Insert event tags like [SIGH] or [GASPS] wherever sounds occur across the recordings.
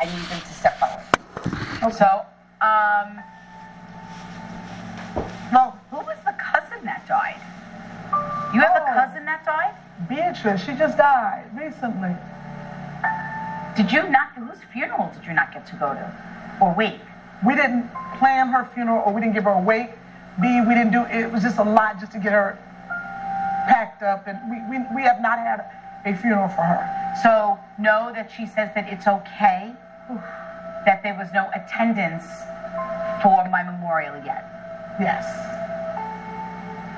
I need them to step forward. So, um, well, who was the cousin that died? You have a Oh. cousin that died? Beatrice, she just died recently. Did you not, whose funeral did you not get to go to? Or wake? We didn't plan her funeral or we didn't give her a wake. B, we didn't do, it was just a lot just to get her packed up and we, we, we have not had a funeral for her. So know that she says that it's okay that there was no attendance for my memorial yet. Yes.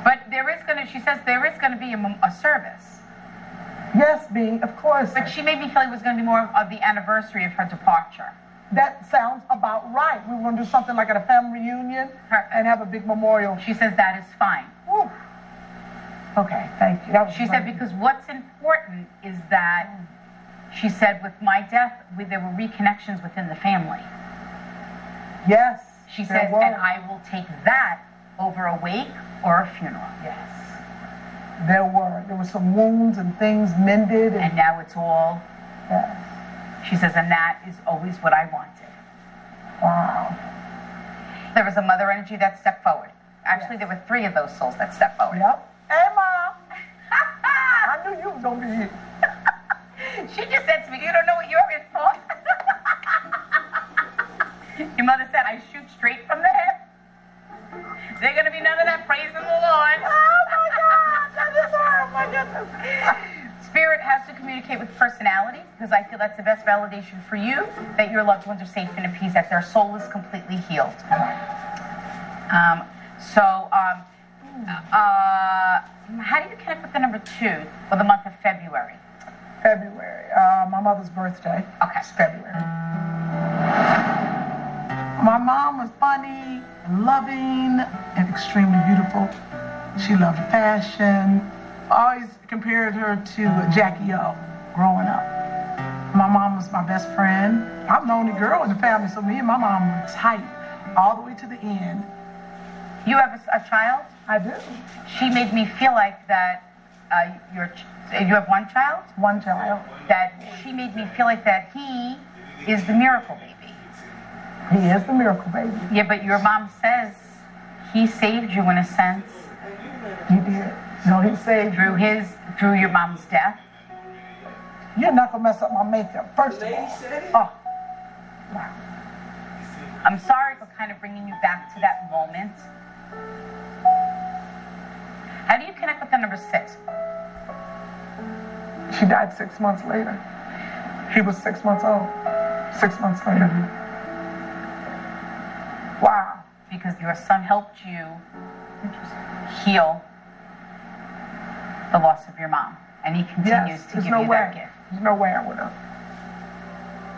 But there is gonna, she says there is gonna be a, a service. Yes, B, of course. But she made me feel it was gonna be more of the anniversary of her departure. That sounds about right. We were going to do something like at a family reunion Her- and have a big memorial. She says that is fine. Okay, thank you. She said because what's important is that mm. She said with my death, we, there were reconnections within the family. Yes. She says, were. and I will take that over a wake or a funeral. Yes. There were. There were some wounds and things mended. And, And now it's all, yes. she says, and that is always what I wanted. Wow. There was a mother energy that stepped forward. Actually, there were three of those souls that stepped forward. Yep. Hey, Mom. I knew you was going to be here. [LAUGHS] She just said to me, You don't know what you're in for. [LAUGHS] Your mother said, I shoot straight from the hip. There's going to be none of that praising the Lord. Oh, my God. That is. Oh, goodness. Spirit has to communicate with personality because I feel that's the best validation for you that your loved ones are safe and at peace, that their soul is completely healed. Um, so, um, uh, how do you connect with the number two for the month of February? Uh, my mother's birthday. Okay. It's February. My mom was funny, and loving, and extremely beautiful. She loved fashion. I always compared her to Jackie O growing up. My mom was my best friend. I'm the only girl in the family, so me and my mom were tight all the way to the end. You have a, a child? I do. She made me feel like that uh, your ch- you have one child? One child. That she made me feel like that he is the miracle baby. He is the miracle baby. Yeah, but your mom says he saved you in a sense He did. No, he saved through his through your mom's death. You're not gonna mess up my makeup. First of all. Oh. Wow. I'm sorry for kind of bringing you back to that moment. How do you connect with the number six? She died six months later. He was six months old. Six months later. Mm-hmm. Wow. Because your son helped you heal the loss of your mom, and he continues Yes, to give no you way. that gift. There's no way I would have.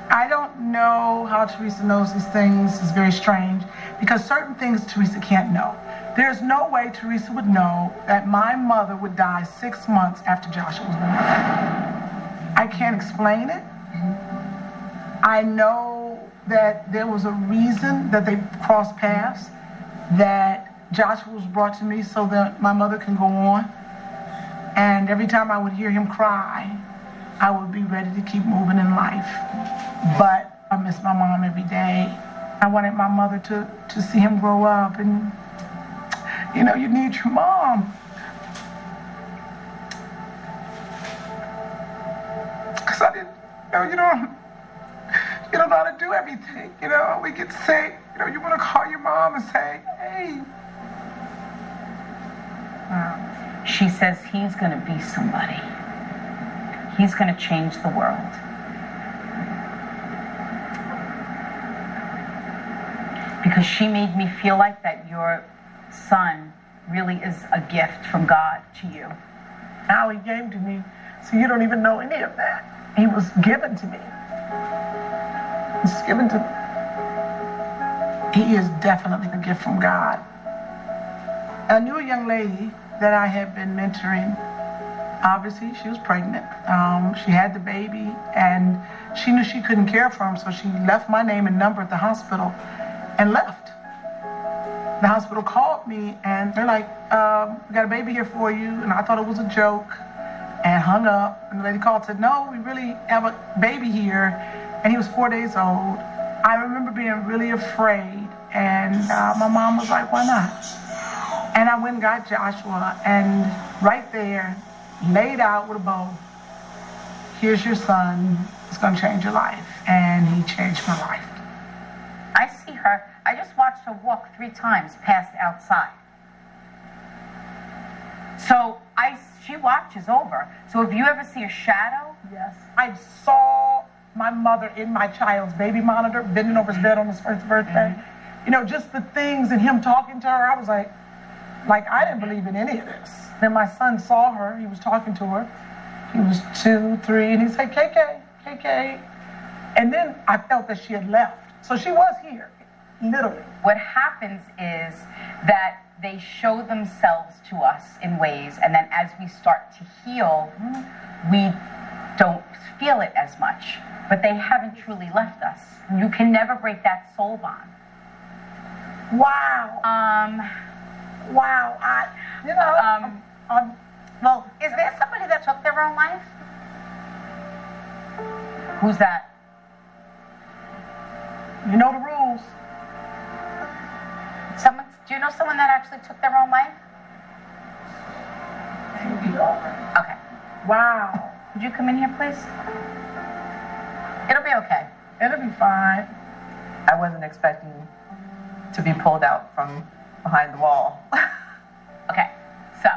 I don't know how Theresa knows these things. It's very strange because certain things Theresa can't know. There's no way Theresa would know that my mother would die six months after Joshua was born. I can't explain it. I know that there was a reason that they crossed paths, that Joshua was brought to me so that my mother can go on. And every time I would hear him cry, I would be ready to keep moving in life. But I miss my mom every day. I wanted my mother to, to see him grow up and you know, you need your mom. Cause I didn't you know, you don't you don't know how to do everything. You know, we get sick. You know, you want to call your mom and say, hey. Hmm. She says he's going to be somebody. He's going to change the world. Because she made me feel like that your son really is a gift from God to you. How he gave to me. So you don't even know any of that. He was given to me. It's given to me. He is definitely a gift from God. I knew a young lady that I had been mentoring. Obviously, she was pregnant. Um, she had the baby, and she knew she couldn't care for him, so she left my name and number at the hospital and left. The hospital called me, and they're like, um, "We got a baby here for you," and I thought it was a joke, and hung up. And the lady called said, "No, we really have a baby here, and he was four days old. I remember being really afraid, and uh, my mom was like, "Why not?" And I went and got Joshua, and right there, laid out with a bow. Here's your son. It's going to change your life, and he changed my life. I see her. I just watched her walk three times past outside. So I, she watches over. So if you ever see a shadow, Yes. I saw my mother in my child's baby monitor, bending over his bed on his first birthday. Mm-hmm. You know, just the things and him talking to her, I was like, like I didn't believe in any of this. Then my son saw her, he was talking to her. He was two, three, and he said, KK, KK. And then I felt that she had left. So she was here, literally. what happens is that they show themselves to us in ways, and then as we start to heal, we don't feel it as much. But they haven't truly left us. You can never break that soul bond. Wow. Um, Wow. I, you know, Um, I'm, well, is there somebody that took their own life? Who's that? you know the rules. Someone? Do you know someone that actually took their own life? Okay. Wow. Would you come in here, please? It'll be okay. It'll be fine. I wasn't expecting to be pulled out from behind the wall. [LAUGHS] Okay, so.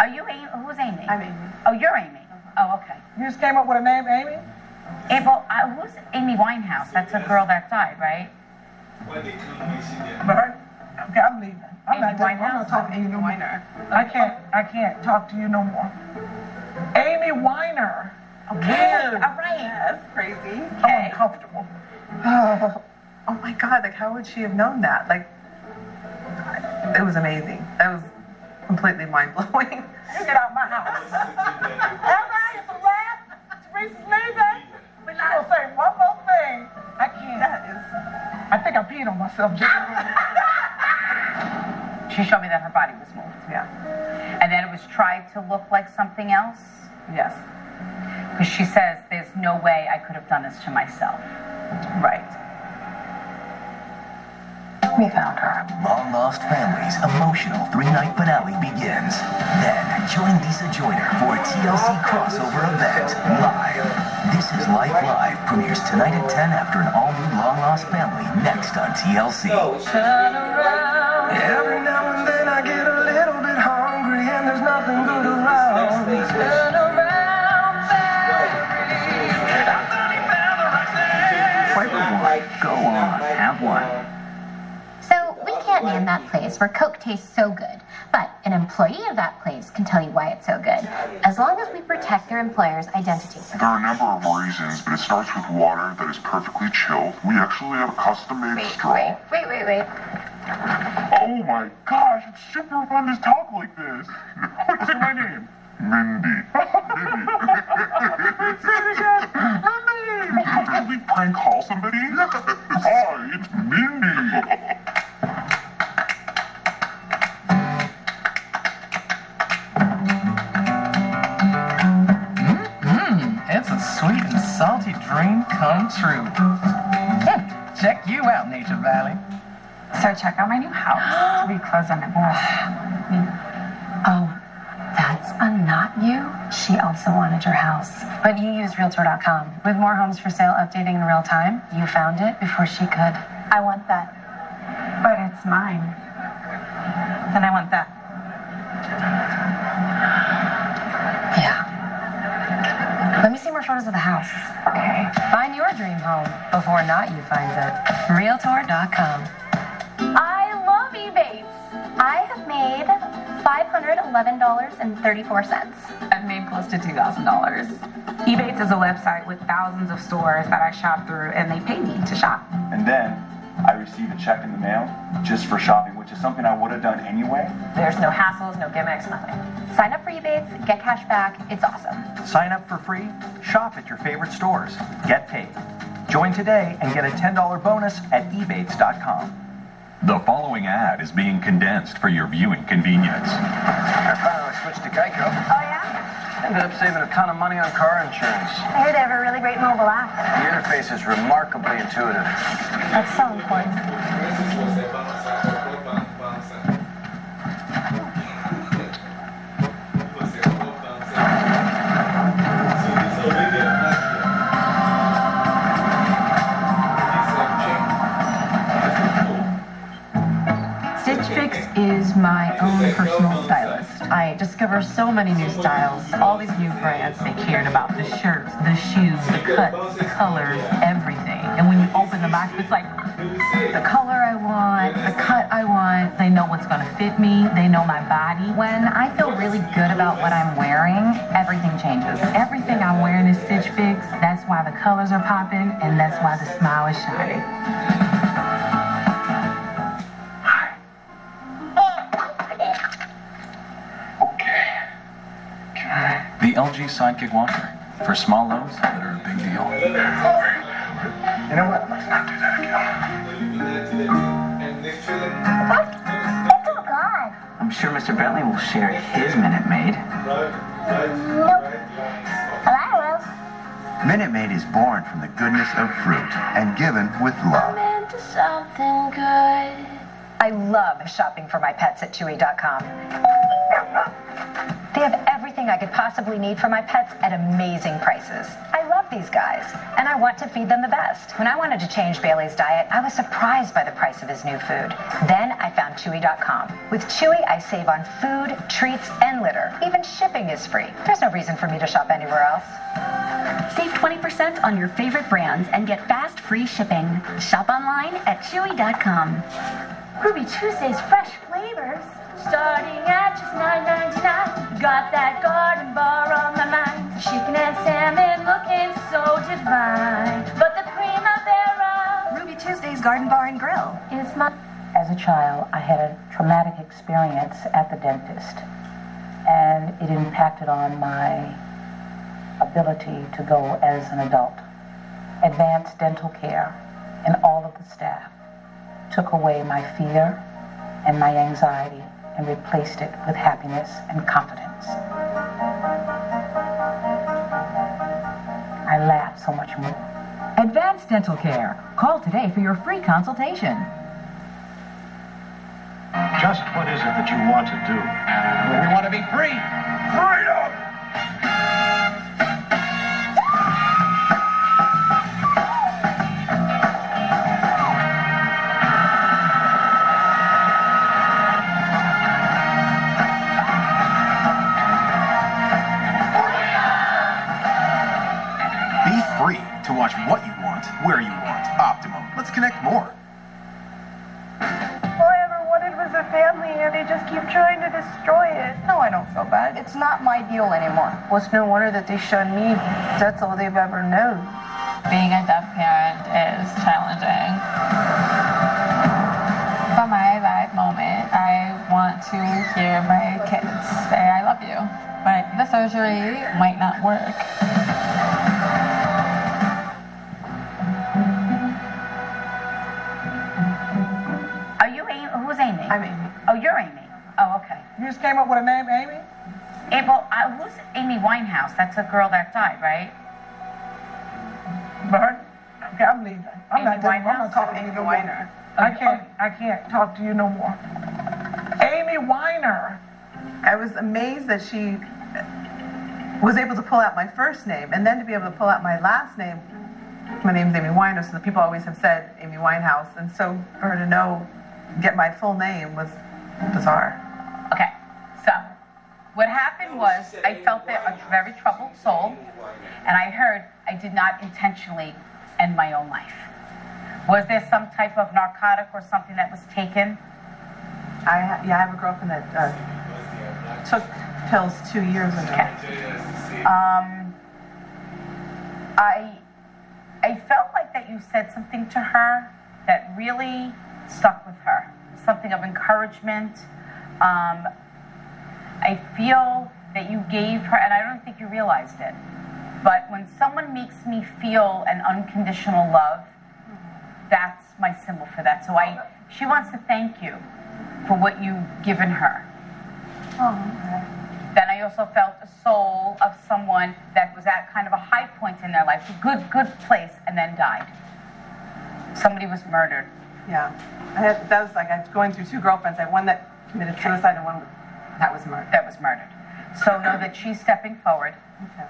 Are you Amy? Who's Amy? I'm Amy. Oh, you're Amy. Oh, okay. You just came up with a name, Amy? April, uh, who's Amy Winehouse? That's a girl that died, right? Right? Okay, I'm leaving. I'm Amy not, I'm not talking to you no more. Weiner. I can't, I can't talk to you no more. Amy Weiner. Okay, Weird. all right. That's crazy. I'm Okay. uncomfortable. [SIGHS] Oh my god, like how would she have known that? Like it was amazing. That was completely mind blowing. [LAUGHS] You get out my house. All right, it's a wrap. Theresa's leaving. But not gonna say one more thing. I can't. That is I think I on myself. She showed me that her body was moved. yeah. And then it was tried to look like something else. Yes. Because she says, there's no way I could have done this to myself. Right. We found her. Long Lost Family's emotional three-night finale begins. Then, join Lisa Joyner for a TLC crossover event live. This is Life Live premieres tonight at 10 after an all-new Long Lost Family next on TLC. Place where Coke tastes so good, but an employee of that place can tell you why it's so good, as long as we protect their employer's identity. There are a number of reasons, but it starts with water that is perfectly chilled. We actually have a custom-made straw. wait, wait, wait, wait. Oh my gosh, it's super fun to talk like this. What's my name? Mindy. Say it again. Name. Can we prank call somebody? [LAUGHS] Hi, it's Mindy. Salty dream come true. Hmm, Check you out, Nature Valley. So check out my new house. [GASPS] we close on it. Oh, that's a not you? She also wanted your house. But you use Realtor.com. With more homes for sale updating in real time, you found it before she could. I want that. But it's mine. Then I want that. More photos of the house. Okay. Find your dream home before not you finds it. Realtor.com. I love Ebates. I have made $511.34. I've made close to $2,000. Ebates is a website with thousands of stores that I shop through, and they pay me to shop. And then I received a check in the mail just for shopping, which is something I would have done anyway. There's no hassles, no gimmicks, nothing. Sign up for Ebates, get cash back. It's awesome. Sign up for free, shop at your favorite stores, get paid. Join today and get a $10 bonus at ebates.com. The following ad is being condensed for your viewing convenience. Uh, I finally switched to Geico. Oh, yeah? I ended up saving a ton of money on car insurance. I hear they have a really great mobile app. The interface is remarkably intuitive. That's so important. Stitch Fix is my own personal stylist. I discover so many new styles, all these new brands. They cared about the shirts, the shoes, the cuts, the colors, everything. And when you open the box, it's like the color I want, the cut I want. They know what's going to fit me. They know my body. When I feel really good about what I'm wearing, everything changes. Everything I'm wearing is Stitch Fix. That's why the colors are popping, and that's why the smile is shining. LG Sidekick Washer. For small loads that are a big deal. You know what? Let's not do that Oh, God. I'm sure Mr. Bentley will share his Minute Maid. Nope. Well, I will. Minute Maid is born from the goodness of fruit and given with love. Into something good. I love shopping for my pets at Chewy.com. They have everything I could possibly need for my pets at amazing prices. I love these guys, and I want to feed them the best. When I wanted to change Bailey's diet, I was surprised by the price of his new food. Then I found Chewy.com. With Chewy, I save on food, treats, and litter. Even shipping is free. There's no reason for me to shop anywhere else. Save 20% on your favorite brands and get fast free shipping. Shop online at chewy.com. Ruby Tuesday's fresh. Starting at just $9.99. Got that garden bar on my mind. Chicken and salmon looking so divine. But the primavera Ruby Tuesday's Garden Bar and Grill. is my. As a child, I had a traumatic experience at the dentist, and it impacted on my ability to go as an adult. Advanced dental care and all of the staff took away my fear and my anxiety and replaced it with happiness and confidence. I laughed so much more. Advanced Dental Care. Call today for your free consultation. Just what is it that you want to do? We want to be free. Freedom! Not my deal anymore. Well, it's no wonder that they shunned me. That's all they've ever known. Being a deaf parent is challenging. For my live moment, I want to hear my kids say, I love you. But the surgery might not work. Are you Amy? Who's Amy? I'm Amy. Oh, you're Amy. Oh, okay. You just came up with a name, Amy? April, uh, who's Amy Winehouse? That's a girl that died, right? Bird? Okay, I'm leaving. I'm Amy not doing, I'm Winehouse not talking or to you Amy no Weiner? more. I can't, I can't talk to you no more. Amy Weiner. I was amazed that she was able to pull out my first name and then to be able to pull out my last name. My name's Amy Winehouse, so the people always have said Amy Winehouse, and so for her to know, get my full name was bizarre. Okay, what happened was I felt that a very troubled soul, and I heard I did not intentionally end my own life. Was there some type of narcotic or something that was taken? I ha- yeah, I have a girlfriend that uh, took pills two years ago. Um, I I felt like that you said something to her that really stuck with her. Something of encouragement. Um, I feel that you gave her, and I don't think you realized it, but when someone makes me feel an unconditional love, that's my symbol for that. So I, she wants to thank you for what you've given her. Oh, Then I also felt a soul of someone that was at kind of a high point in their life, a good, good place, and then died. Somebody was murdered. Yeah. I had, that was like I was going through two girlfriends. I had one that committed suicide and one that was murdered. That was murdered. So know that she's stepping forward. Okay.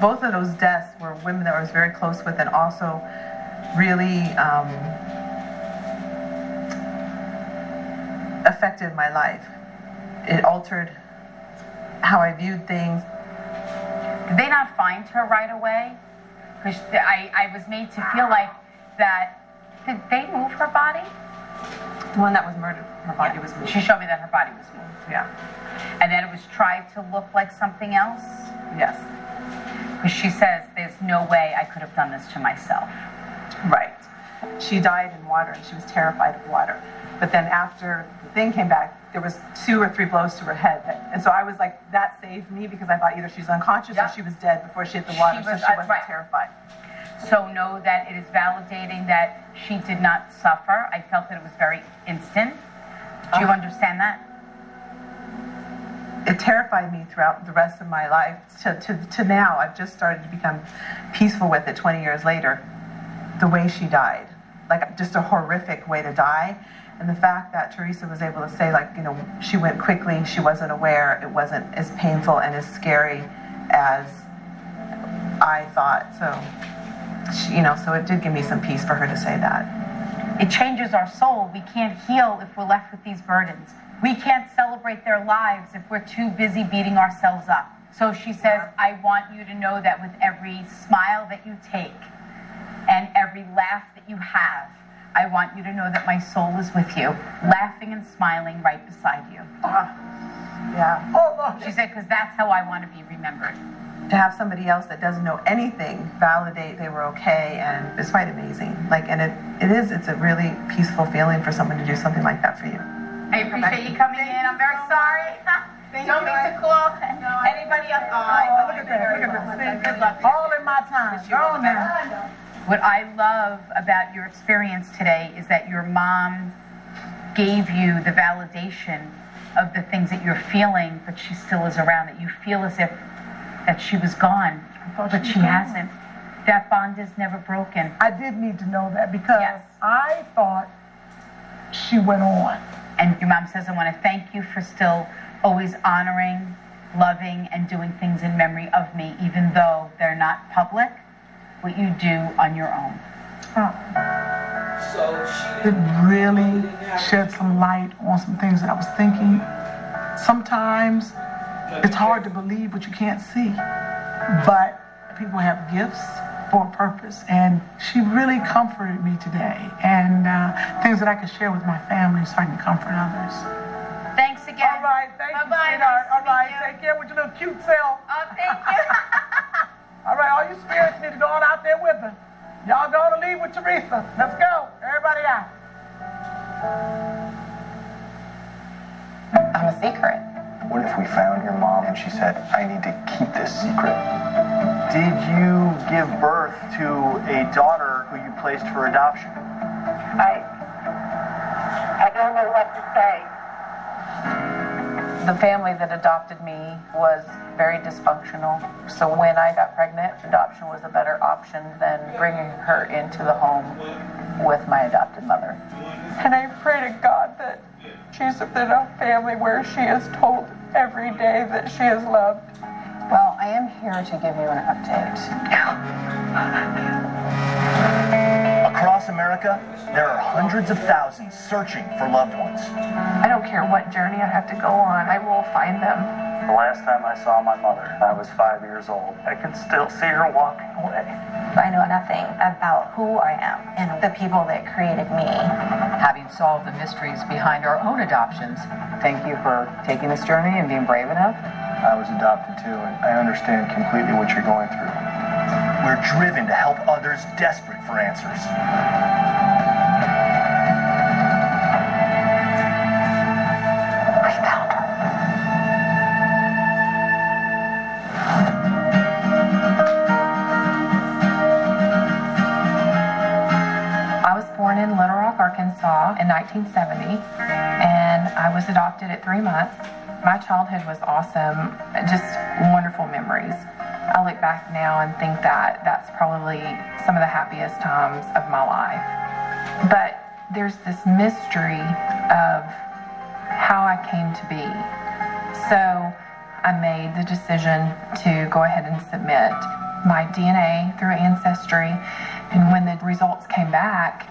Both of those deaths were women that I was very close with and also really um, affected my life. It altered how I viewed things. Did they not find her right away? Because I, I was made to feel like that. Did they move her body? The one that was murdered, her body was moved. She showed me that her body was moved. Yeah. And then it was tried to look like something else? Yes. Because she says, there's no way I could have done this to myself. Right. She died in water and she was terrified of water. But then after the thing came back, there was two or three blows to her head. And so I was like, that saved me because I thought either she's unconscious or she was dead before she hit the water, She was- so she uh, wasn't right. terrified. So know that it is validating that she did not suffer. I felt that it was very instant. Do you Uh, understand that? It terrified me throughout the rest of my life to, to, to now. I've just started to become peaceful with it 20 years later. The way she died, like just a horrific way to die. And the fact that Theresa was able to say, like, you know, she went quickly, she wasn't aware, it wasn't as painful and as scary as I thought. So, you know, so it did give me some peace for her to say that. It changes our soul. We can't heal if we're left with these burdens. We can't celebrate their lives if we're too busy beating ourselves up. So she says, I want you to know that with every smile that you take and every laugh that you have, I want you to know that my soul is with you, laughing and smiling right beside you. Ah, yeah. Oh, She said, because that's how I want to be remembered. To have somebody else that doesn't know anything validate they were okay and it's quite amazing like and it, it is it's a really peaceful feeling for someone to do something like that for you I appreciate you coming in. I'm very sorry. [LAUGHS] Don't mean to call anybody else. Oh, look at that. Look at this. Good luck. All in my time. Go on now. What I love about your experience today is that your mom gave you the validation of the things that you're feeling, but she still is around, that you feel as if that she was gone, thought but she she hasn't. That bond is never broken. I did need to know that because I thought she went on. And your mom says, I want to thank you for still always honoring, loving, and doing things in memory of me, even though they're not public, what you do on your own. Oh. It really shed some light on some things that I was thinking. Sometimes it's hard to believe what you can't see, but people have gifts for a purpose, and she really comforted me today, and uh, things that I could share with my family so I can comfort others. Thanks again. All right, thank you, Bye-bye. sweetheart. Nice All right, you. take care with your little cute self. Oh, thank you. [LAUGHS] All right, all you spirits need to go on out there with her. Y'all going to leave with Theresa. Let's go. Everybody out. I'm a secret. What if we found your mom and she said, I need to keep this secret? Did you give birth to a daughter who you placed for adoption? I, I don't know what to say. The family that adopted me was very dysfunctional. So when I got pregnant, adoption was a better option than bringing her into the home with my adopted mother. And I pray to God that she's in a family where she is told every day that she is loved. Well, I am here to give you an update. [LAUGHS] Across America, there are hundreds of thousands searching for loved ones. I don't care what journey I have to go on, I will find them. The last time I saw my mother, I was five years old. I can still see her walking away. I know nothing about who I am and the people that created me. Having solved the mysteries behind our own adoptions, thank you for taking this journey and being brave enough. I was adopted too, and I understand completely what you're going through. We're driven to help others desperate for answers. I was born in Little Rock, Arkansas in 1970, and I was adopted at three months. My childhood was awesome, just wonderful memories. I look back now and think that that's probably some of the happiest times of my life. But there's this mystery of how I came to be. So I made the decision to go ahead and submit my DNA through Ancestry. And when the results came back,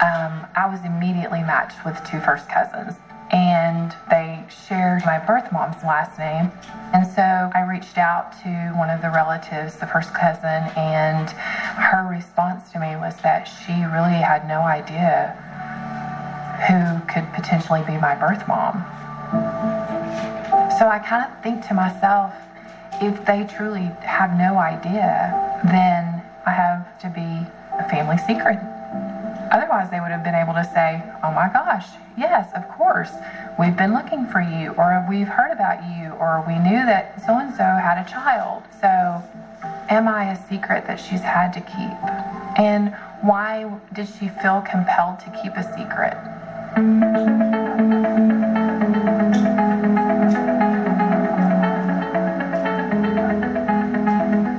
um, I was immediately matched with two first cousins. And they shared my birth mom's last name. And so I reached out to one of the relatives, the first cousin, and her response to me was that she really had no idea who could potentially be my birth mom. So I kind of think to myself, if they truly have no idea, then I have to be a family secret. Otherwise, they would have been able to say, oh my gosh, yes, of course, we've been looking for you, or we've heard about you, or we knew that so and so had a child. So, am I a secret that she's had to keep? And why did she feel compelled to keep a secret?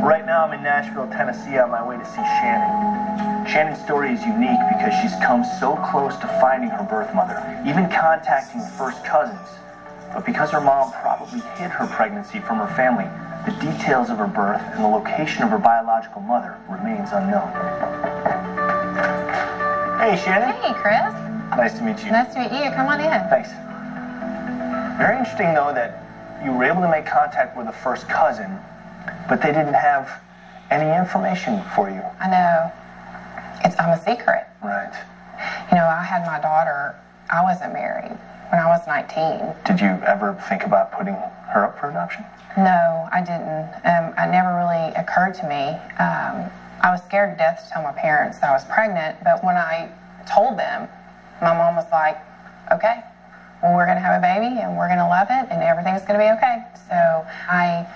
Right now, I'm in Nashville, Tennessee, on my way to see Shannon. Shannon's story is unique because she's come so close to finding her birth mother, even contacting first cousins. But because her mom probably hid her pregnancy from her family, the details of her birth and the location of her biological mother remains unknown. Hey, Shannon. Hey, Chris. Nice to meet you. Nice to meet you. Come on in. Thanks. Very interesting, though, that you were able to make contact with a first cousin, but they didn't have any information for you. I know. It's I'm a secret. Right. You know, I had my daughter. I wasn't married when I was 19. Did you ever think about putting her up for adoption? No, I didn't. Um, it never really occurred to me. Um, I was scared to death to tell my parents that I was pregnant, but when I told them, my mom was like, okay, well, we're going to have a baby and we're going to love it and everything's going to be okay. So I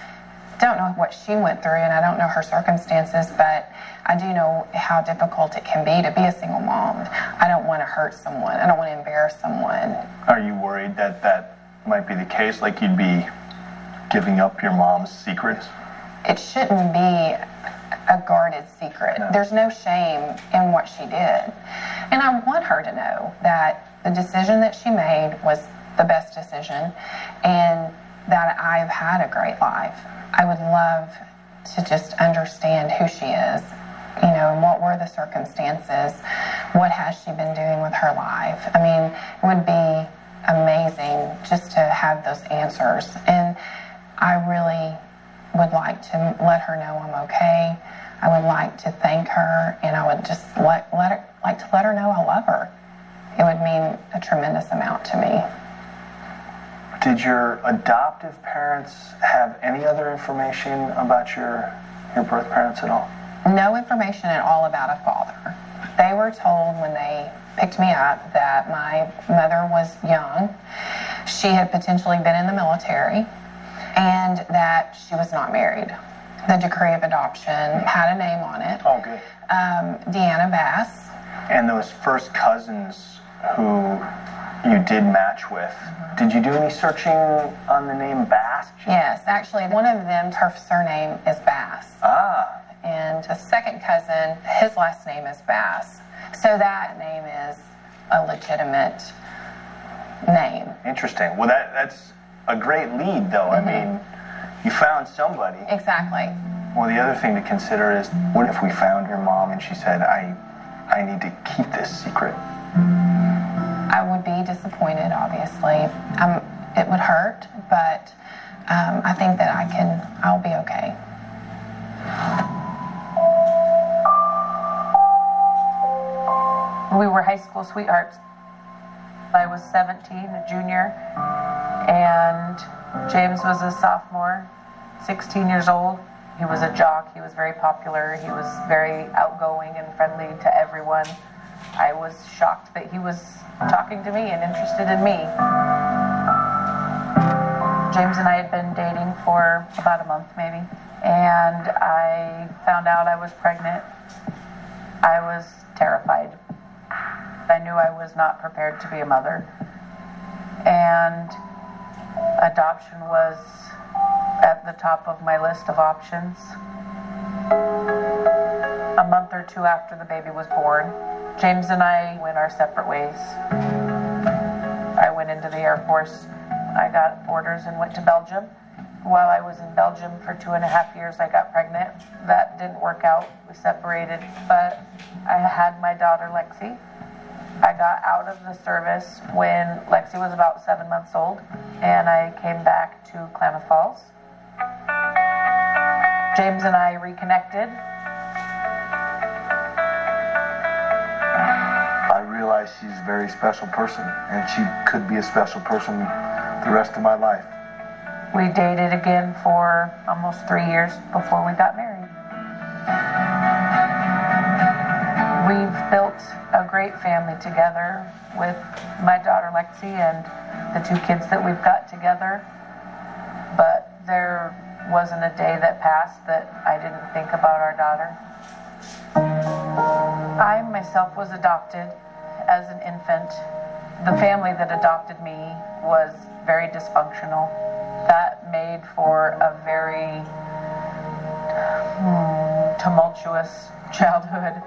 don't know what she went through and I don't know her circumstances, but I do know how difficult it can be to be a single mom. I don't want to hurt someone, I don't want to embarrass someone. Are you worried that that might be the case? Like you'd be giving up your mom's secrets? It shouldn't be a guarded secret. There's no shame in what she did. And I want her to know that the decision that she made was the best decision and that I've had a great life. I would love to just understand who she is, you know, and what were the circumstances, what has she been doing with her life. I mean, it would be amazing just to have those answers. And I really would like to let her know I'm okay. I would like to thank her, and I would just let, let her, like to let her know I love her. It would mean a tremendous amount to me. Did your adoptive parents have any other information about your your birth parents at all? No information at all about a father. They were told when they picked me up that my mother was young, she had potentially been in the military, and that she was not married. The decree of adoption had a name on it. Oh, good. Um, Deanna Bass. And those first cousins who you did match with, did you do any searching on the name Bass? Yes, actually, one of them, her surname is Bass. Ah. And the second cousin, his last name is Bass. So that name is a legitimate name. Interesting. Well, that that's a great lead, though. I mean, you found somebody. Exactly. Well, the other thing to consider is, what if we found your mom and she said, "I, I need to keep this secret." I would be disappointed, obviously. Um, it would hurt, but um, I think that I can, I'll be okay. We were high school sweethearts. I was 17, a junior, and James was a sophomore, 16 years old. He was a jock. He was very popular. He was very outgoing and friendly to everyone. I was shocked that he was talking to me and interested in me. James and I had been dating for about a month, maybe, and I found out I was pregnant. I was terrified. I knew I was not prepared to be a mother. And Adoption was at the top of my list of options. A month or two after the baby was born, James and I went our separate ways. I went into the Air Force. I got orders and went to Belgium. While I was in Belgium for two and a half years, I got pregnant. That didn't work out. We separated, but I had my daughter Lexi. I got out of the service when Lexi was about seven months old, and I came back to Klamath Falls. James and I reconnected. She's a very special person, and she could be a special person the rest of my life. We dated again for almost three years before we got married. We've built a great family together with my daughter Lexi and the two kids that we've got together. But there wasn't a day that passed that I didn't think about our daughter. I myself was adopted as an infant. The family that adopted me was very dysfunctional. That made for a very hmm, tumultuous childhood.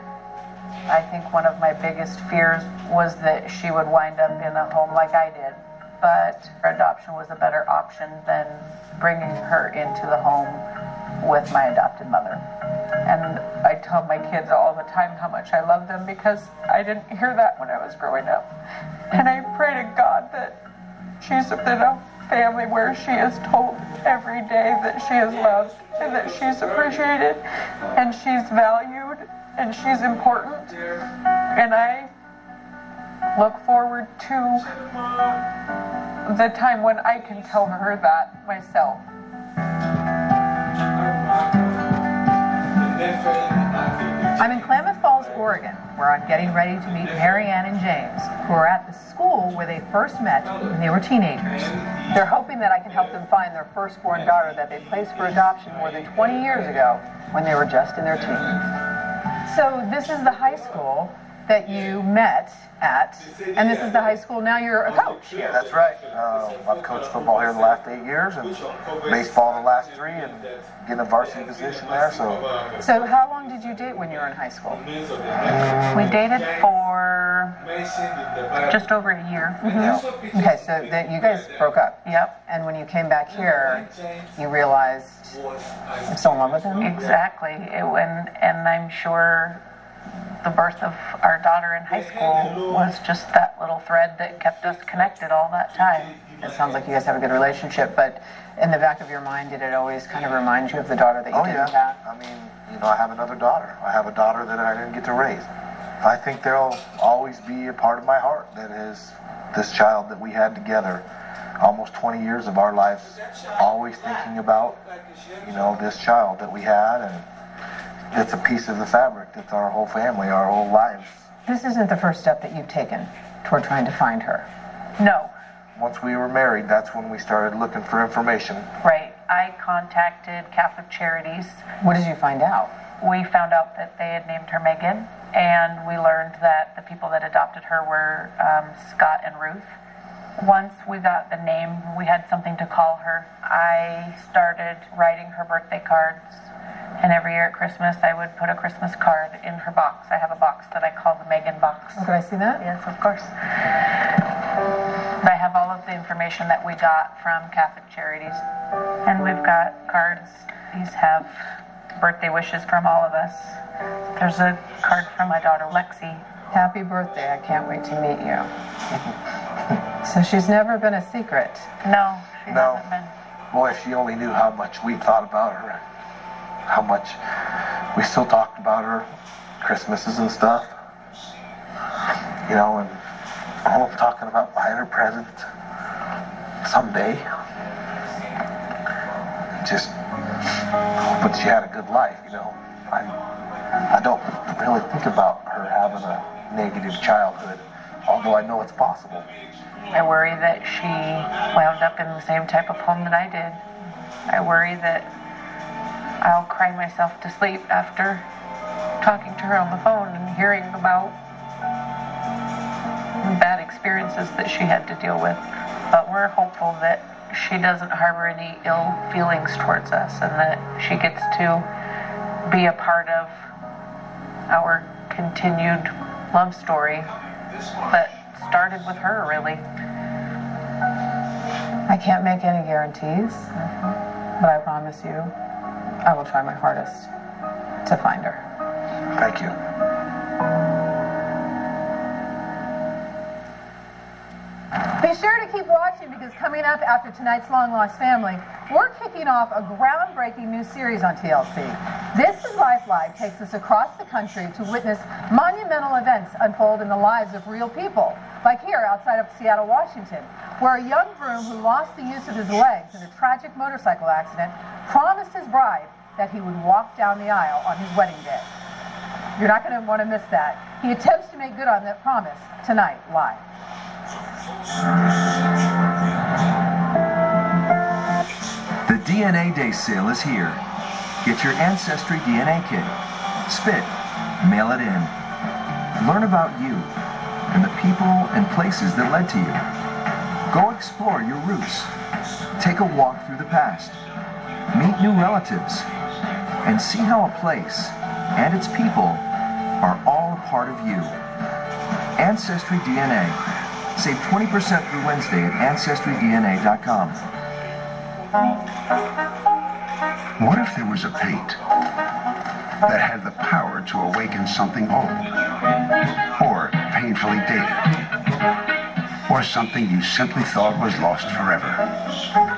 I think one of my biggest fears was that she would wind up in a home like I did. But adoption was a better option than bringing her into the home with my adopted mother. And I tell my kids all the time how much I love them because I didn't hear that when I was growing up. And I pray to God that she's in a family where she is told every day that she is loved and that she's appreciated and she's valued and she's important. And I look forward to the time when I can tell her that myself. I'm in Klamath Falls, Oregon, where I'm getting ready to meet Marianne and James, who are at the school where they first met when they were teenagers. They're hoping that I can help them find their firstborn daughter that they placed for adoption more than 20 years ago when they were just in their teens. So this is the high school that you met at, and this is the high school now you're a coach. Yeah, That's right. Uh, I've coached football here the last eight years and baseball the last three and getting a varsity position there. So So how long did you date when you were in high school? We dated for just over a year. Mhm. Okay, so that you guys broke up. Yep. And when you came back here, you realized I'm still in love with him. Exactly. It, and, and I'm sure the birth of our daughter in high school was just that little thread that kept us connected all that time. It sounds like you guys have a good relationship, but in the back of your mind, did it always kind of remind you of the daughter that you Oh didn't yeah. have? I mean, you know, I have another daughter. I have a daughter that I didn't get to raise. I think there'll always be a part of my heart that is this child that we had together. Almost 20 years of our lives, always thinking about, you know, this child that we had, and it's a piece of the fabric. It's our whole family, our whole lives. This isn't the first step that you've taken toward trying to find her. No. Once we were married, that's when we started looking for information. Right. I contacted Catholic Charities. What did you find out? We found out that they had named her Megan, and we learned that the people that adopted her were um, Scott and Ruth. Once we got the name, we had something to call her. I started writing her birthday cards, and every year at Christmas, I would put a Christmas card in her box. I have a box that I call the Megan box. Oh, can I see that? Yes, of course. I have all of the information that we got from Catholic Charities, and we've got cards. These have birthday wishes from all of us. There's a card from my daughter Lexi. Happy birthday. I can't wait to meet you. [LAUGHS] so she's never been a secret. No, she No. hasn't been. Boy, if she only knew how much we thought about her, how much we still talked about her, Christmases and stuff. You know, and all of talking about buying her present someday. Just hoping she had a good life, you know. I, I don't really think about her having a negative childhood, although I know it's possible. I worry that she wound up in the same type of home that I did. I worry that I'll cry myself to sleep after talking to her on the phone and hearing about bad experiences that she had to deal with. But we're hopeful that she doesn't harbor any ill feelings towards us and that she gets to be a part of our continued love story that started with her, really. I can't make any guarantees, but I promise you, I will try my hardest to find her. Thank you. Be sure to keep watching because coming up after tonight's Long Lost Family, we're kicking off a groundbreaking new series on TLC. This is Life Live takes us across the country to witness monumental events unfold in the lives of real people, like here outside of Seattle, Washington, where a young groom who lost the use of his legs in a tragic motorcycle accident promised his bride that he would walk down the aisle on his wedding day. You're not going to want to miss that. He attempts to make good on that promise tonight, live. The DNA Day sale is here. Get your Ancestry DNA kit. Spit. Mail it in. Learn about you and the people and places that led to you. Go explore your roots. Take a walk through the past. Meet new relatives. And see how a place and its people are all a part of you. Ancestry DNA. Save 20% through Wednesday at AncestryDNA.com. What if there was a paint that had the power to awaken something old, or painfully dated, or something you simply thought was lost forever,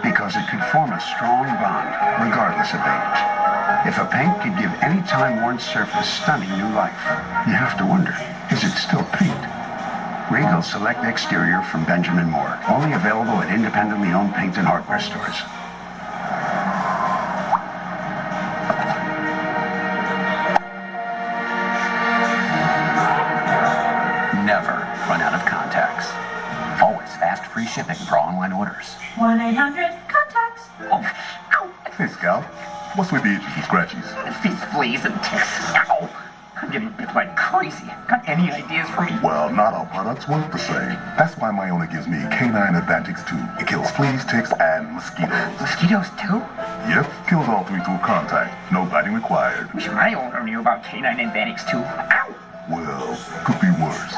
because it could form a strong bond regardless of age? If a paint could give any time-worn surface stunning new life, you have to wonder, is it still paint? Regal Select Exterior from Benjamin Moore, only available at independently owned paint and hardware stores. What's with the itches and scratchies? Fleas, and ticks. Ow! I'm getting bit like crazy. Got any ideas for me? Well, not all products work the same. That's why Myona gives me K9 Advantix 2. It kills fleas, ticks, and mosquitoes. Mosquitoes too? Yep, kills all three through contact. No biting required. Wish my owner knew about K9 Advantix too. Ow! Well, could be worse.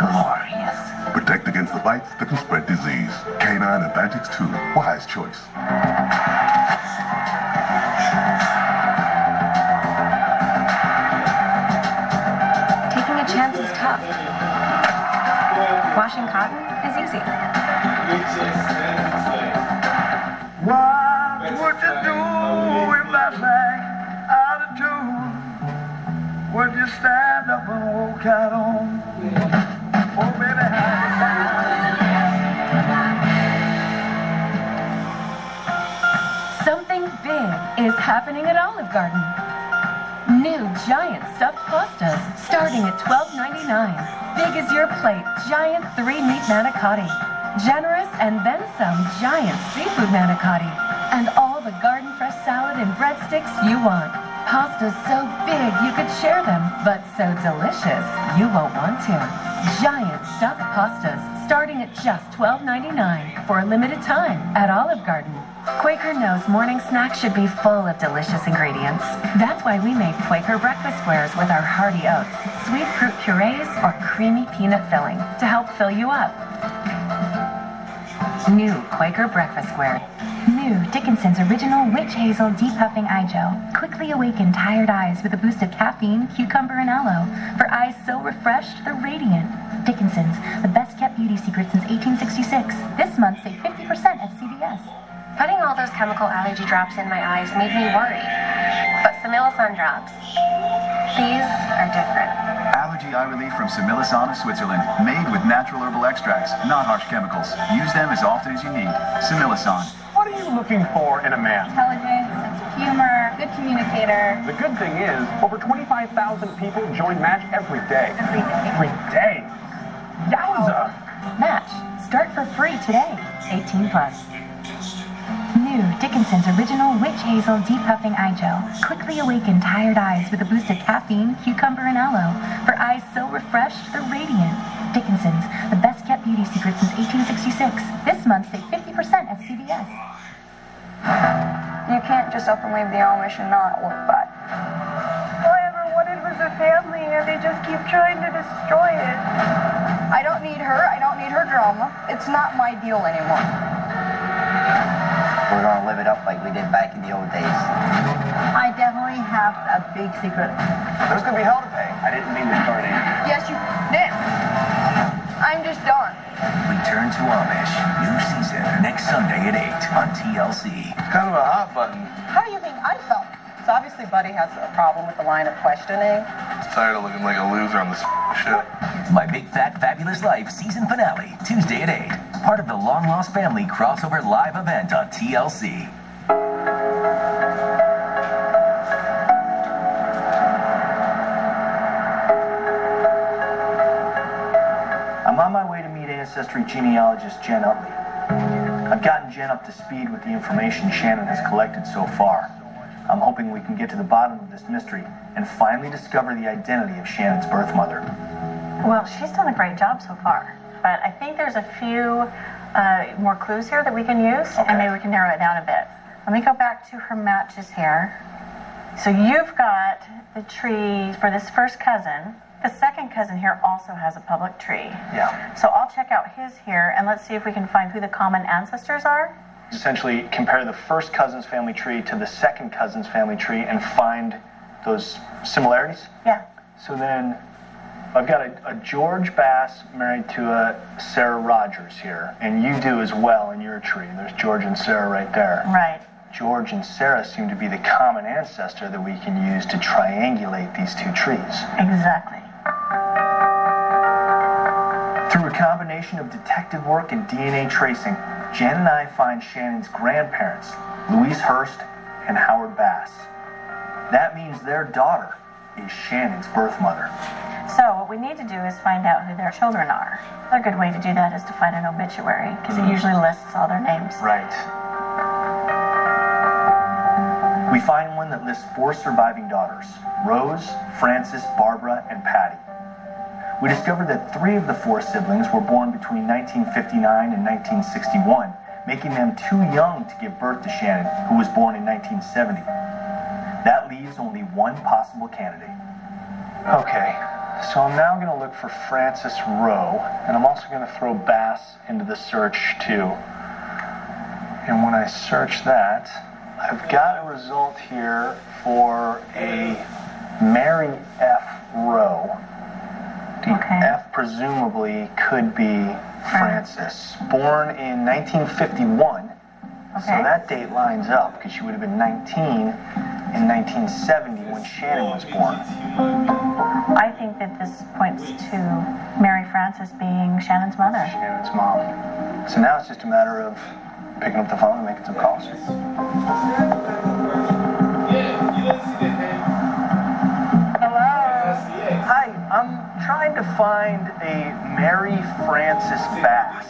Glorious. Protect against the bites that can spread disease. K9 Advantix 2. Wise choice. Washing cotton is easy. What would you do if I sang out of tune? Would you stand up and walk out on? Oh, baby, Something big is happening at Olive Garden. New giant stuffed pastas starting at $12.99. Big as your plate, giant three meat manicotti. Generous and then some giant seafood manicotti. And all the garden fresh salad and breadsticks you want. Pastas so big you could share them, but so delicious you won't want to. Giant stuffed pastas starting at just $12.99 for a limited time at Olive Garden. Quaker knows morning snacks should be full of delicious ingredients. That's why we make Quaker breakfast squares with our hearty oats, sweet fruit purees, or creamy peanut filling to help fill you up. New Quaker breakfast square. New Dickinson's original witch hazel deep puffing eye gel. Quickly awaken tired eyes with a boost of caffeine, cucumber, and aloe. For eyes so refreshed, they're radiant. Dickinson's, the best beauty secret since 1866. This month, save 50% at CVS. Putting all those chemical allergy drops in my eyes made me worry. But Similasan drops, these are different. Allergy eye relief from Similasan of Switzerland. Made with natural herbal extracts, not harsh chemicals. Use them as often as you need. Similasan. What are you looking for in a man? Intelligence, sense of humor, good communicator. The good thing is, over 25,000 people join Match every day. Every day? Yowza! Oh. Match. Start for free today. 18 plus. New Dickinson's original witch hazel deep puffing eye gel. Quickly awaken tired eyes with a boost of caffeine, cucumber, and aloe. For eyes so refreshed, they're radiant. Dickinson's, the best kept beauty secret since 1866. This month, save 50% at CVS. You can't just and leave the Amish and not look back. All I ever wanted was a family, and they just keep trying to destroy it. I don't need her. I don't need her drama. It's not my deal anymore. We're gonna live it up like we did back in the old days. I definitely have a big secret. There's gonna be hell to pay. I didn't mean to start it. Yes, you did. I'm just done. Return to Amish. New season next Sunday at 8 on TLC. Kind of a hot button. How do you think I felt? So obviously Buddy has a problem with the line of questioning. Tired of looking like a loser on this [LAUGHS] shit. My Big Fat Fabulous Life season finale, Tuesday at 8. Part of the Long Lost Family crossover live event on TLC. I'm on my way to meet ancestry genealogist Jen Utley. I've gotten Jen up to speed with the information Shannon has collected so far. I'm hoping we can get to the bottom of this mystery and finally discover the identity of Shannon's birth mother. Well, she's done a great job so far, but I think there's a few uh, more clues here that we can use, and maybe we can narrow it down a bit. Let me go back to her matches here. So you've got the tree for this first cousin. The second cousin here also has a public tree. Yeah. So I'll check out his here, and let's see if we can find who the common ancestors are. Essentially, compare the first cousin's family tree to the second cousin's family tree and find those similarities. Yeah. So then, I've got a, a George Bass married to a Sarah Rogers here, and you do as well in your tree. There's George and Sarah right there. Right. George and Sarah seem to be the common ancestor that we can use to triangulate these two trees. Exactly. Combination of detective work and DNA tracing, Jen and I find Shannon's grandparents, Louise Hurst and Howard Bass. That means their daughter is Shannon's birth mother. So what we need to do is find out who their children are. A good way to do that is to find an obituary, because it mm-hmm. usually lists all their names. Right. We find one that lists four surviving daughters Rose, Frances, Barbara, and Patty. We discovered that three of the four siblings were born between 1959 and 1961, making them too young to give birth to Shannon, who was born in 1970. That leaves only one possible candidate. Okay, so I'm now going to look for Frances Rowe, and I'm also going to throw Bass into the search too. And when I search that, I've got a result here for a Mary F. Rowe. The F presumably could be Frances. Born in 1951. So that date lines up because she would have been 19 in 1970 when Shannon was born. I think that this points to Mary Frances being Shannon's mother. Shannon's mom. So now it's just a matter of picking up the phone and making some calls. Find a Mary Frances Bass.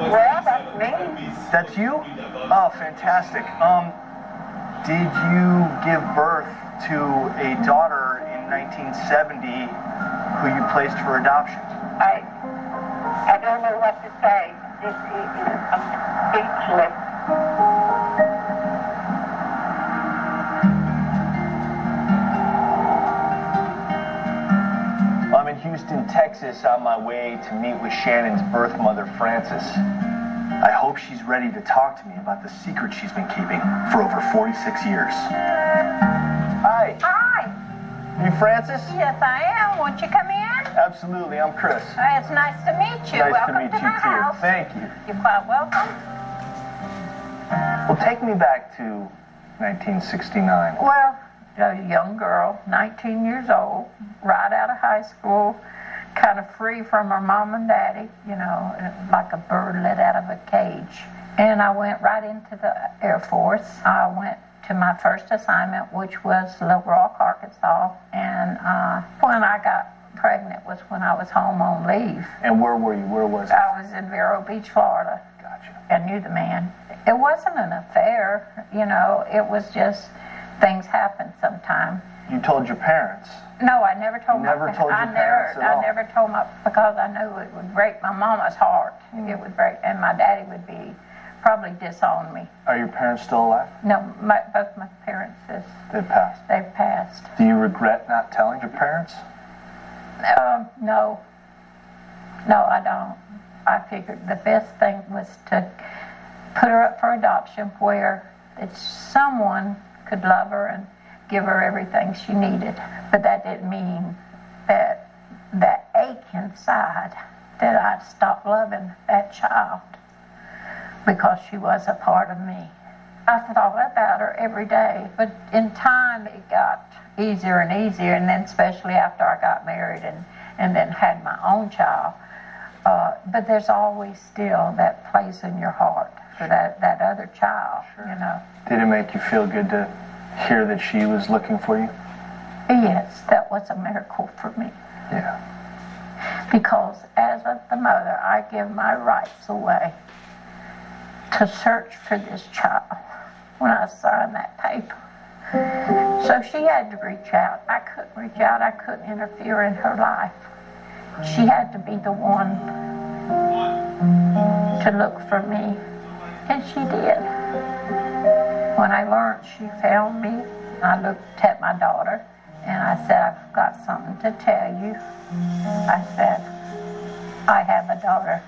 Well, that's me. That's you? Oh, fantastic. Um, did you give birth to a daughter in 1970 who you placed for adoption? I I don't know what to say. This is, I'm speechless. Houston, Texas, on my way to meet with Shannon's birth mother, Frances. I hope she's ready to talk to me about the secret she's been keeping for over 46 years. Hi, Hi. you Frances? Yes, I am. Won't you come in? Absolutely, I'm Chris. Uh, it's nice to meet you. Nice welcome to meet you my too. house. Thank you. You're quite welcome. Well, take me back to 1969. Well, a young girl, 19 years old, right out of high school, kind of free from her mom and daddy, you know, like a bird let out of a cage. And I went right into the Air Force. I went to my first assignment, which was Little Rock, Arkansas. And uh, when I got pregnant was when I was home on leave. And where were you? Where was it? I was in Vero Beach, Florida. Gotcha. I knew the man. It wasn't an affair, you know, it was just things happen sometime. You told your parents. No, I never told You my never told I your never, parents at I never told my because I knew it would break my mama's heart. Mm. It would break, and my daddy would be probably disown me. Are your parents still alive? No, my, both my parents, is, They passed. they've passed. Do you regret not telling your parents? Um, no. No, I don't. I figured the best thing was to put her up for adoption where that someone could love her and give her everything she needed. But that didn't mean that that ache inside that I'd stop loving that child because she was a part of me. I thought about her every day, but in time it got easier and easier, and then especially after I got married and, and then had my own child. Uh, but there's always still that place in your heart for that, that other child, you know. Did it make you feel good to hear that she was looking for you? Yes, that was a miracle for me. Yeah. Because as of the mother, I give my rights away to search for this child when I signed that paper. So she had to reach out. I couldn't reach out. I couldn't interfere in her life. She had to be the one to look for me. And she did. When I learned she found me, I looked at my daughter and I said, I've got something to tell you. I said, I have a daughter.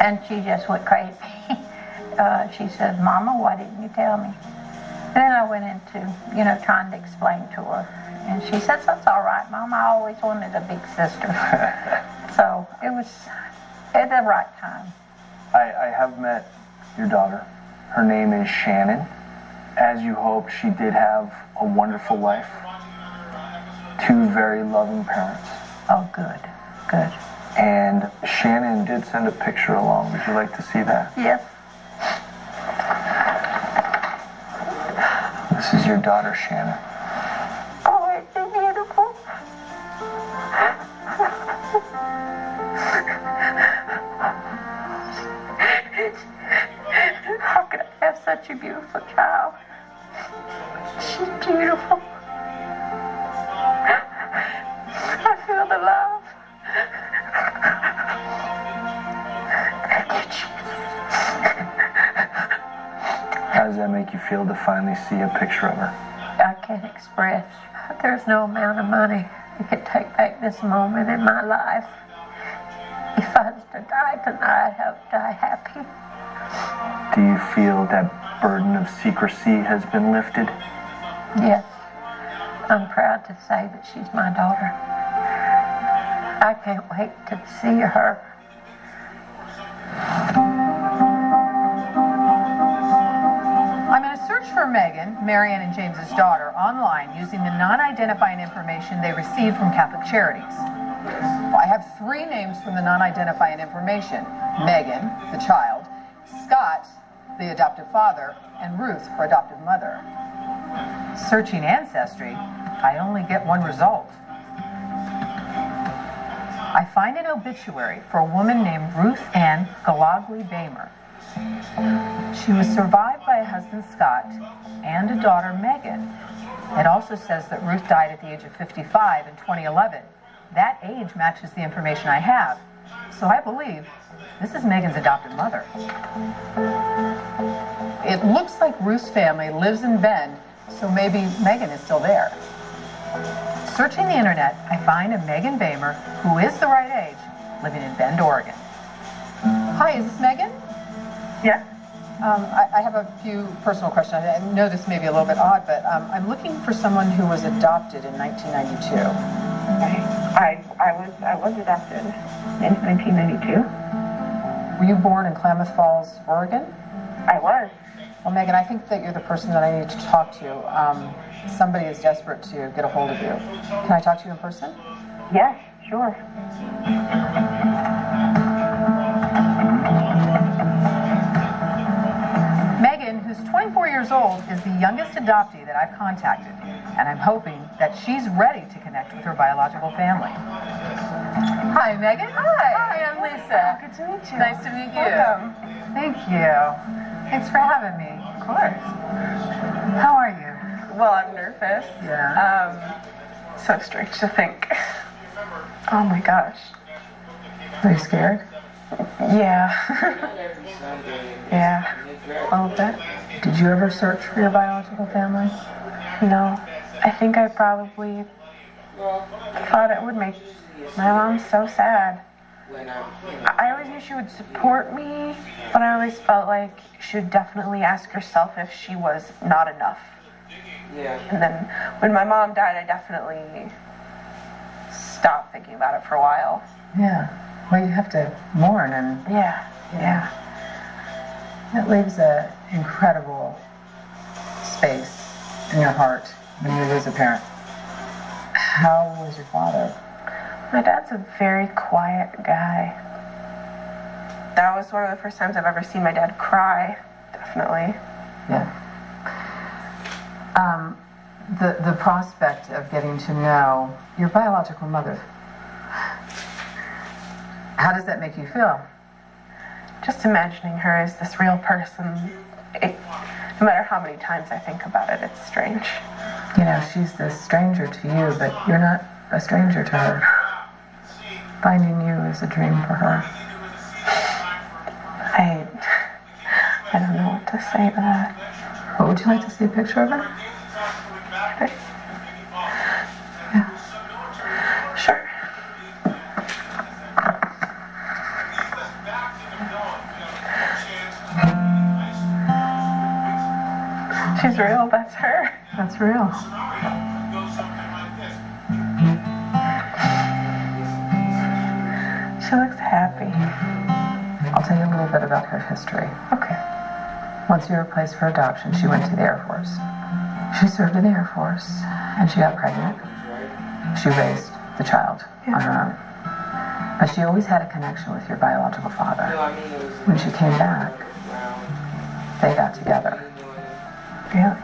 And she just went crazy. [LAUGHS] Uh, she said, Mama, why didn't you tell me? And then I went into, you know, trying to explain to her. And she says, That's all right, Mom. I always wanted a big sister. [LAUGHS] so it was at the right time. I, I have met your daughter. Her name is Shannon. As you hoped, she did have a wonderful life. Two very loving parents. Oh, good, good. And Shannon did send a picture along. Would you like to see that? Yes. This is your daughter, Shannon. Such a beautiful child? She's beautiful. I feel the love. Thank you, Jesus. How does that make you feel to finally see a picture of her? I can't express. There's no amount of money that could take back this moment in my life. If I was to die tonight, I would die happy. Do you feel that burden of secrecy has been lifted? Yes, I'm proud to say that she's my daughter. I can't wait to see her. I'm going to search for Megan, Marianne and James's daughter, online using the non-identifying information they received from Catholic Charities. Well, I have three names from the non-identifying information. Megan, the child, Scott, the adoptive father, and Ruth, her adoptive mother. Searching Ancestry, I only get one result. I find an obituary for a woman named Ruth Ann Galagli Bamer. She was survived by a husband, Scott, and a daughter, Megan. It also says that Ruth died at the age of 55 in 2011. That age matches the information I have. So I believe this is Megan's adopted mother. It looks like Ruth's family lives in Bend, so maybe Megan is still there. Searching the internet, I find a Megan Bamer, who is the right age, living in Bend, Oregon. Hi, is this Megan? Yes. Um, I, I have a few personal questions. I know this may be a little bit odd, but um, I'm looking for someone who was adopted in 1992. I, I was I was adopted in 1992. Were you born in Klamath Falls, Oregon? I was. Well, Megan, I think that you're the person that I need to talk to. Um, somebody is desperate to get a hold of you. Can I talk to you in person? Yes, sure. 24 years old, is the youngest adoptee that I've contacted, and I'm hoping that she's ready to connect with her biological family. Hi, Megan. Hi. Hi, I'm Lisa. Good to meet you. Nice to meet you. Welcome. Thank you. Thanks for having me. Of course. How are you? Well, I'm nervous. Yeah. Um, so strange to think. Oh my gosh. Are you scared? Yeah. [LAUGHS] yeah. A little bit. Did you ever search for your biological family? No. I think I probably thought it would make my mom so sad. I always knew she would support me, but I always felt like she would definitely ask herself if she was not enough. And then when my mom died, I definitely stopped thinking about it for a while. Yeah. Well, you have to mourn, and Yeah, yeah. that leaves an incredible space in your heart when you lose a parent. How was your father? My dad's a very quiet guy. That was one of the first times I've ever seen my dad cry, definitely. Yeah. Um, the the prospect of getting to know your biological mother. How does that make you feel? Just imagining her as this real person, it, no matter how many times I think about it, it's strange. You know, she's this stranger to you, but you're not a stranger to her. Finding you is a dream for her. I, I don't know what to say to that. What would you like to see a picture of her? Real, that's her. That's real. She looks happy. I'll tell you a little bit about her history. Okay. Once you were placed for adoption, she went to the Air Force. She served in the Air Force, and she got pregnant. She raised the child on her own. But she always had a connection with your biological father. When she came back, they got together. Really?